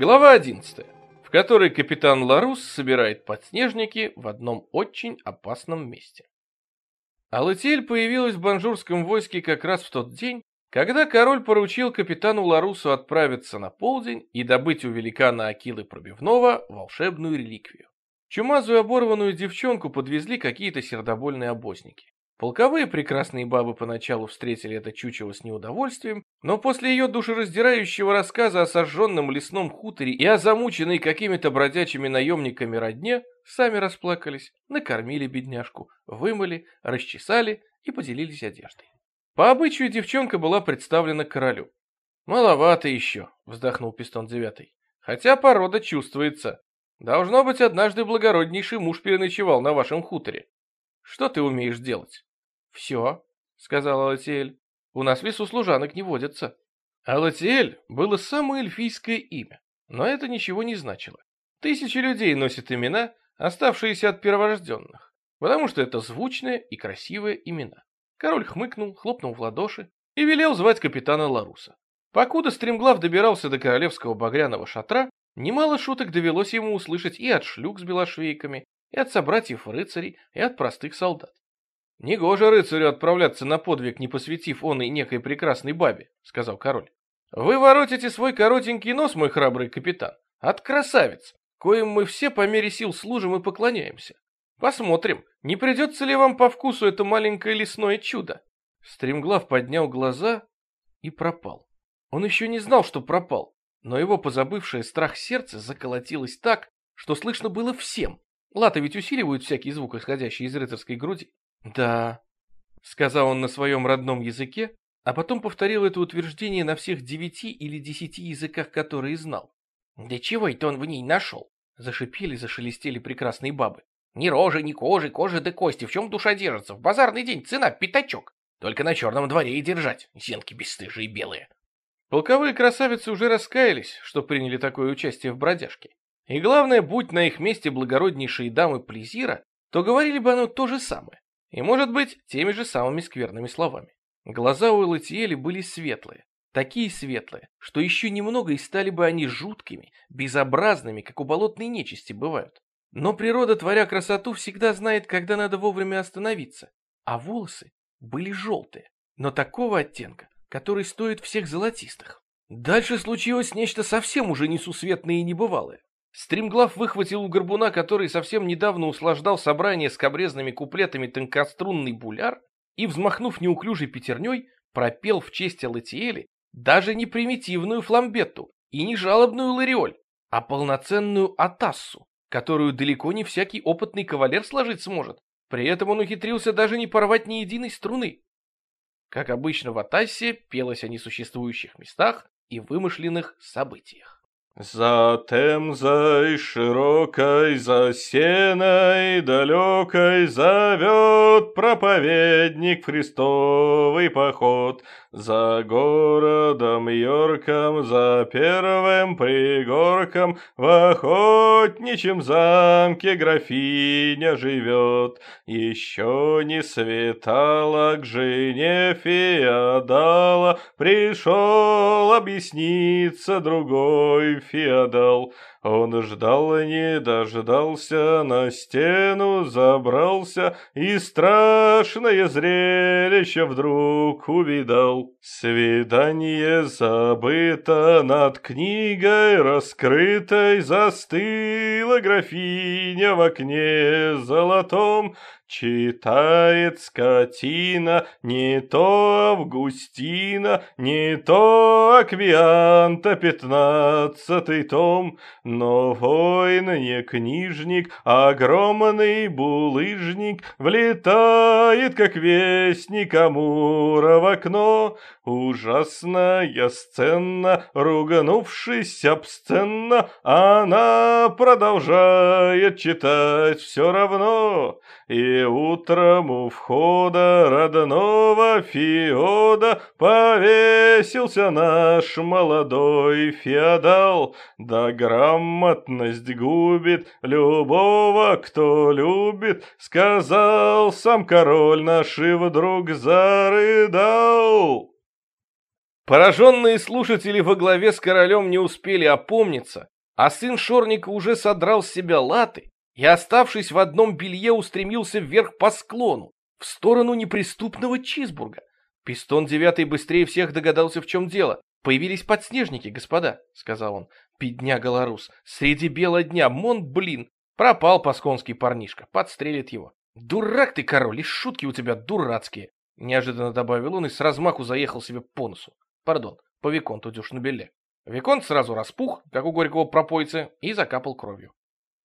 Глава 11, в которой капитан Ларус собирает подснежники в одном очень опасном месте. Алатиэль появилась в банжурском войске как раз в тот день, когда король поручил капитану Ларусу отправиться на полдень и добыть у великана Акилы Пробивного волшебную реликвию. Чумазую оборванную девчонку подвезли какие-то сердобольные обозники. Полковые прекрасные бабы поначалу встретили это чучело с неудовольствием, но после ее душераздирающего рассказа о сожженном лесном хуторе и о замученной какими-то бродячими наемниками родне, сами расплакались, накормили бедняжку, вымыли, расчесали и поделились одеждой. По обычаю девчонка была представлена королю. «Маловато еще», — вздохнул Пистон Девятый. «Хотя порода чувствуется. Должно быть, однажды благороднейший муж переночевал на вашем хуторе. Что ты умеешь делать?» «Все», — сказала Алатиэль. «У нас в лесу служанок не водятся». Алатиэль было самое эльфийское имя, но это ничего не значило. Тысячи людей носят имена, оставшиеся от перворожденных, потому что это звучные и красивые имена. Король хмыкнул, хлопнул в ладоши и велел звать капитана Ларуса. Покуда Стремглав добирался до королевского багряного шатра, немало шуток довелось ему услышать и от шлюк с белошвейками, и от собратьев-рыцарей, и от простых солдат. «Негоже рыцарю отправляться на подвиг, не посвятив он и некой прекрасной бабе», — сказал король. «Вы воротите свой коротенький нос, мой храбрый капитан, от красавиц, коим мы все по мере сил служим и поклоняемся. Посмотрим, не придется ли вам по вкусу это маленькое лесное чудо». Стремглав поднял глаза и пропал. Он еще не знал, что пропал, но его позабывшее страх сердце заколотилось так, что слышно было всем. Латы ведь усиливают всякий звук, исходящий из рыцарской груди. «Да», — сказал он на своем родном языке, а потом повторил это утверждение на всех девяти или десяти языках, которые знал. «Да чего это он в ней нашел?» — зашипели, зашелестели прекрасные бабы. «Ни рожи, ни кожи, кожи да кости, в чем душа держится? В базарный день цена пятачок. Только на черном дворе и держать, зенки бесстыжие белые». Полковые красавицы уже раскаялись, что приняли такое участие в бродяжке. И главное, будь на их месте благороднейшие дамы Плезира, то говорили бы оно то же самое. И, может быть, теми же самыми скверными словами. Глаза у Элатиэли были светлые, такие светлые, что еще немного и стали бы они жуткими, безобразными, как у болотной нечисти бывают. Но природа, творя красоту, всегда знает, когда надо вовремя остановиться. А волосы были желтые, но такого оттенка, который стоит всех золотистых. Дальше случилось нечто совсем уже несусветное и небывалое. Стримглав выхватил у горбуна, который совсем недавно услаждал собрание с кабрезными куплетами тонкострунный буляр, и, взмахнув неуклюжей пятерней, пропел в честь Алатиэли даже не примитивную фламбетту и не жалобную лариоль, а полноценную атассу, которую далеко не всякий опытный кавалер сложить сможет. При этом он ухитрился даже не порвать ни единой струны. Как обычно в атассе пелось о несуществующих местах и вымышленных событиях. За темзой широкой, за сеной далекой Зовет проповедник Христовый поход. За городом Йорком, за первым пригорком В охотничьем замке графиня живет. Еще не светало к жене феодала, Пришел объясниться другой феодал. Он ждал, не дождался, на стену забрался И страшное зрелище вдруг увидал. Свидание забыто, над книгой раскрытой Застыла графиня в окне золотом, Читает скотина не то Августина, не то Аквианта пятнадцатый том, но воин не книжник, а огромный булыжник влетает, как вестник Амура в окно. Ужасная сцена, руганувшись обсценно, она продолжает читать все равно. И утром у входа родного Феода повесился наш молодой феодал. Да грамотность губит любого, кто любит, сказал сам король наш и вдруг зарыдал. Пораженные слушатели во главе с королем не успели опомниться, а сын Шорника уже содрал с себя латы и, оставшись в одном белье, устремился вверх по склону, в сторону неприступного Чизбурга. Пистон девятый быстрее всех догадался, в чем дело. «Появились подснежники, господа», — сказал он. «Бедняга Ларус, среди бела дня, мон, блин, пропал пасконский парнишка, подстрелит его». «Дурак ты, король, и шутки у тебя дурацкие», — неожиданно добавил он и с размаху заехал себе по носу. Пардон, по Виконту Дюшнабеле. Виконт сразу распух, как у горького пропойца, и закапал кровью.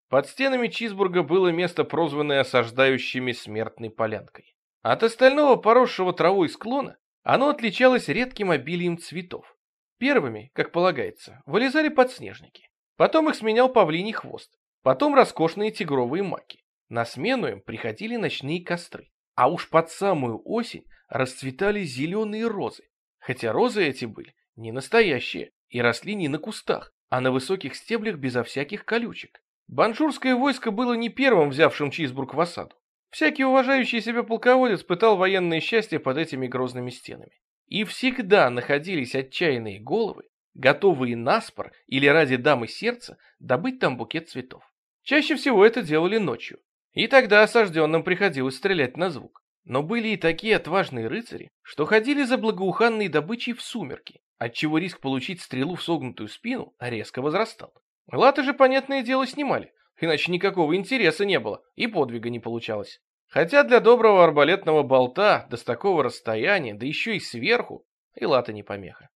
Под стенами Чизбурга было место, прозванное осаждающими смертной полянкой. От остального поросшего травой склона оно отличалось редким обилием цветов. Первыми, как полагается, вылезали подснежники. Потом их сменял павлиний хвост. Потом роскошные тигровые маки. На смену им приходили ночные костры. А уж под самую осень расцветали зеленые розы. Хотя розы эти были не настоящие и росли не на кустах, а на высоких стеблях безо всяких колючек. Банжурское войско было не первым взявшим Чизбург в осаду. Всякий уважающий себя полководец пытал военное счастье под этими грозными стенами. И всегда находились отчаянные головы, готовые наспор или ради дамы сердца добыть там букет цветов. Чаще всего это делали ночью, и тогда осажденным приходилось стрелять на звук. Но были и такие отважные рыцари, что ходили за благоуханной добычей в сумерки, отчего риск получить стрелу в согнутую спину резко возрастал. Латы же, понятное дело, снимали, иначе никакого интереса не было и подвига не получалось. Хотя для доброго арбалетного болта, да с такого расстояния, да еще и сверху, и латы не помеха.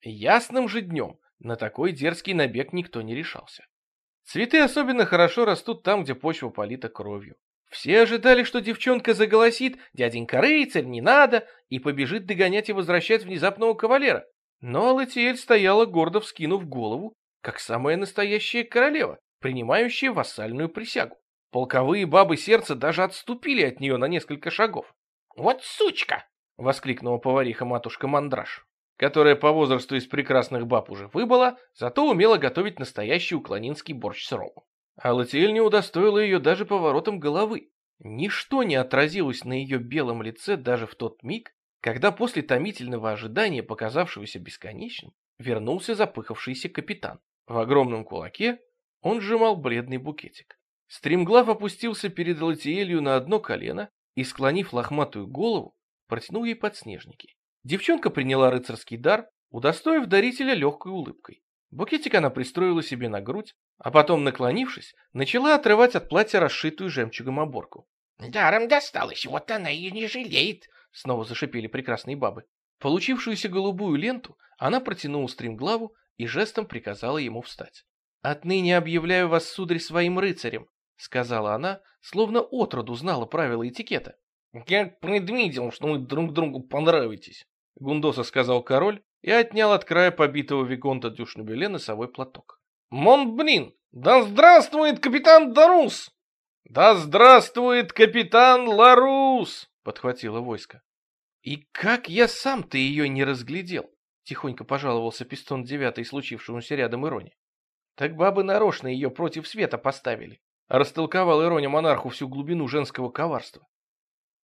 Ясным же днем на такой дерзкий набег никто не решался. Цветы особенно хорошо растут там, где почва полита кровью. Все ожидали, что девчонка заголосит «Дяденька рыцарь, не надо!» и побежит догонять и возвращать внезапного кавалера. Но Латиэль стояла, гордо вскинув голову, как самая настоящая королева, принимающая вассальную присягу. Полковые бабы сердца даже отступили от нее на несколько шагов. «Вот сучка!» — воскликнула повариха-матушка Мандраж, которая по возрасту из прекрасных баб уже выбыла, зато умела готовить настоящий уклонинский борщ с ромом. А Латиэль не удостоила ее даже поворотом головы. Ничто не отразилось на ее белом лице даже в тот миг, когда после томительного ожидания, показавшегося бесконечным, вернулся запыхавшийся капитан. В огромном кулаке он сжимал бледный букетик. Стремглав опустился перед Латиэлью на одно колено и, склонив лохматую голову, протянул ей подснежники. Девчонка приняла рыцарский дар, удостоив дарителя легкой улыбкой. Букетик она пристроила себе на грудь, а потом, наклонившись, начала отрывать от платья расшитую жемчугом оборку. «Даром досталось, вот она и не жалеет», — снова зашипели прекрасные бабы. Получившуюся голубую ленту она протянула стримглаву и жестом приказала ему встать. «Отныне объявляю вас, сударь, своим рыцарем», — сказала она, словно отроду знала правила этикета. «Я предвидел, что вы друг другу понравитесь», — Гундоса сказал король и отнял от края побитого Виконта Дюшнабеле носовой платок. «Мон, блин! Да здравствует капитан Дарус!» «Да здравствует капитан Ларус!» — подхватило войско. «И как я сам-то ее не разглядел?» — тихонько пожаловался пистон девятый случившемуся рядом Ироне. «Так бабы нарочно ее против света поставили», — растолковал Ироне монарху всю глубину женского коварства.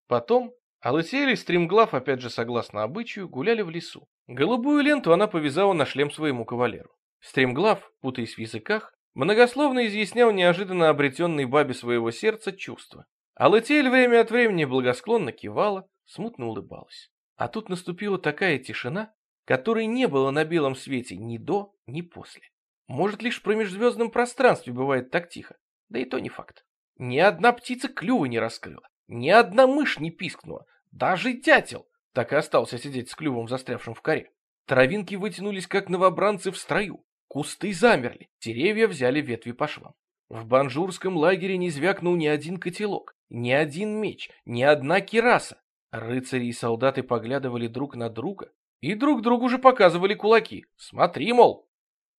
Потом Алысеэль и Стримглав, опять же согласно обычаю, гуляли в лесу. Голубую ленту она повязала на шлем своему кавалеру. Стримглав, путаясь в языках, многословно изъяснял неожиданно обретенной бабе своего сердца чувства. Алытель время от времени благосклонно кивала, смутно улыбалась. А тут наступила такая тишина, которой не было на белом свете ни до, ни после. Может, лишь в промежзвездном пространстве бывает так тихо, да и то не факт. Ни одна птица клюва не раскрыла, ни одна мышь не пискнула, даже дятел так и остался сидеть с клювом, застрявшим в коре. Травинки вытянулись, как новобранцы в строю. Кусты замерли, деревья взяли ветви по швам. В банжурском лагере не звякнул ни один котелок, ни один меч, ни одна кираса. Рыцари и солдаты поглядывали друг на друга и друг другу же показывали кулаки. Смотри, мол.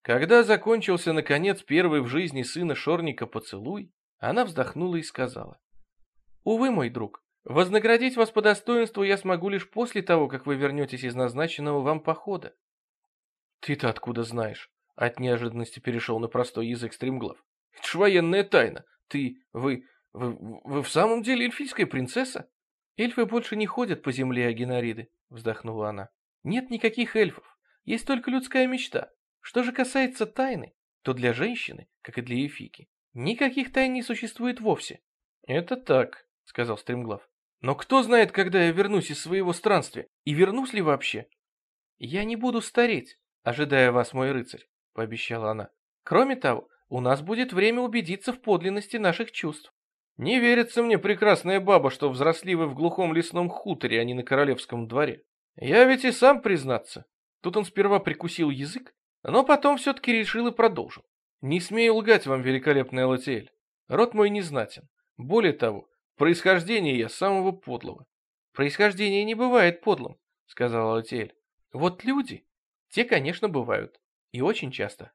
Когда закончился, наконец, первый в жизни сына Шорника поцелуй, она вздохнула и сказала. «Увы, мой друг, Вознаградить вас по достоинству я смогу лишь после того, как вы вернетесь из назначенного вам похода. Ты-то откуда знаешь? От неожиданности перешел на простой язык стримглав. Это ж военная тайна. Ты, вы, вы, вы в самом деле эльфийская принцесса? Эльфы больше не ходят по земле, Агенариды, вздохнула она. Нет никаких эльфов. есть только людская мечта. Что же касается тайны, то для женщины, как и для Ефики, никаких тайн не существует вовсе. Это так, сказал Стремглав. Но кто знает, когда я вернусь из своего странствия, и вернусь ли вообще? Я не буду стареть, ожидая вас, мой рыцарь, пообещала она. Кроме того, у нас будет время убедиться в подлинности наших чувств. Не верится мне, прекрасная баба, что взросли вы в глухом лесном хуторе, а не на королевском дворе. Я ведь и сам, признаться. Тут он сперва прикусил язык, но потом все-таки решил и продолжил. Не смею лгать вам, великолепная Латиэль. Род мой не знатен. Более того, происхождение я самого подлого. Происхождение не бывает подлым, сказала Латиэль. Вот люди, те, конечно, бывают. И очень часто.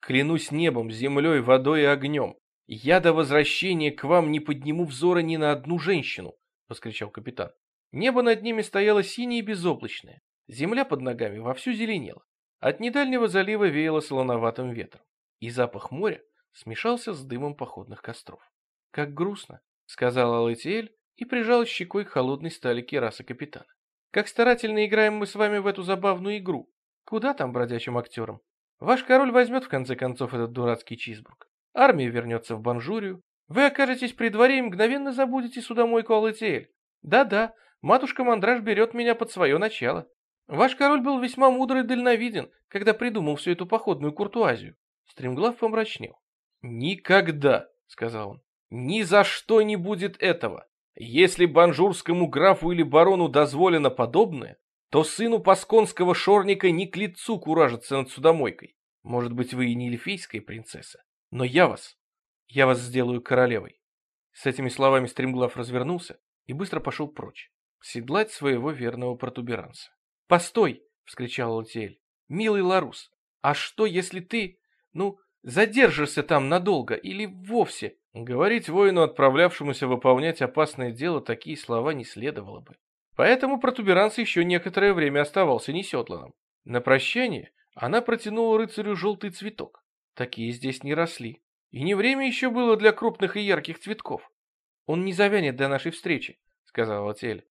Клянусь небом, землей, водой и огнем. Я до возвращения к вам не подниму взора ни на одну женщину, — воскричал капитан. Небо над ними стояло синее и безоблачное. Земля под ногами вовсю зеленела. От недальнего залива веяло солоноватым ветром. И запах моря смешался с дымом походных костров. «Как грустно», — сказала Алатиэль и прижала щекой к холодной стали кераса капитана. «Как старательно играем мы с вами в эту забавную игру. Куда там бродячим актерам? Ваш король возьмет в конце концов этот дурацкий Чизбург. Армия вернется в Банжурию. Вы окажетесь при дворе и мгновенно забудете судомойку Алатиэль. Да-да, матушка Мандраж берет меня под свое начало. Ваш король был весьма мудр и дальновиден, когда придумал всю эту походную куртуазию. Стремглав помрачнел. «Никогда», — сказал он, — «ни за что не будет этого. Если банжурскому графу или барону дозволено подобное, то сыну пасконского шорника не к лицу куражиться над судомойкой. Может быть, вы и не эльфийская принцесса, но я вас, я вас сделаю королевой. С этими словами Стремглав развернулся и быстро пошел прочь, седлать своего верного протуберанца. «Постой!» — вскричал Латиэль. «Милый Ларус, а что, если ты, ну, задержишься там надолго или вовсе?» Говорить воину, отправлявшемуся выполнять опасное дело, такие слова не следовало бы. Поэтому протуберанц еще некоторое время оставался неседланным. На прощание она протянула рыцарю желтый цветок. Такие здесь не росли. И не время еще было для крупных и ярких цветков. «Он не завянет до нашей встречи», — сказала Тель.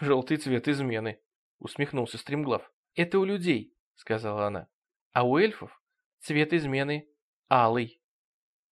«Желтый цвет измены», — усмехнулся Стремглав. «Это у людей», — сказала она. «А у эльфов цвет измены алый».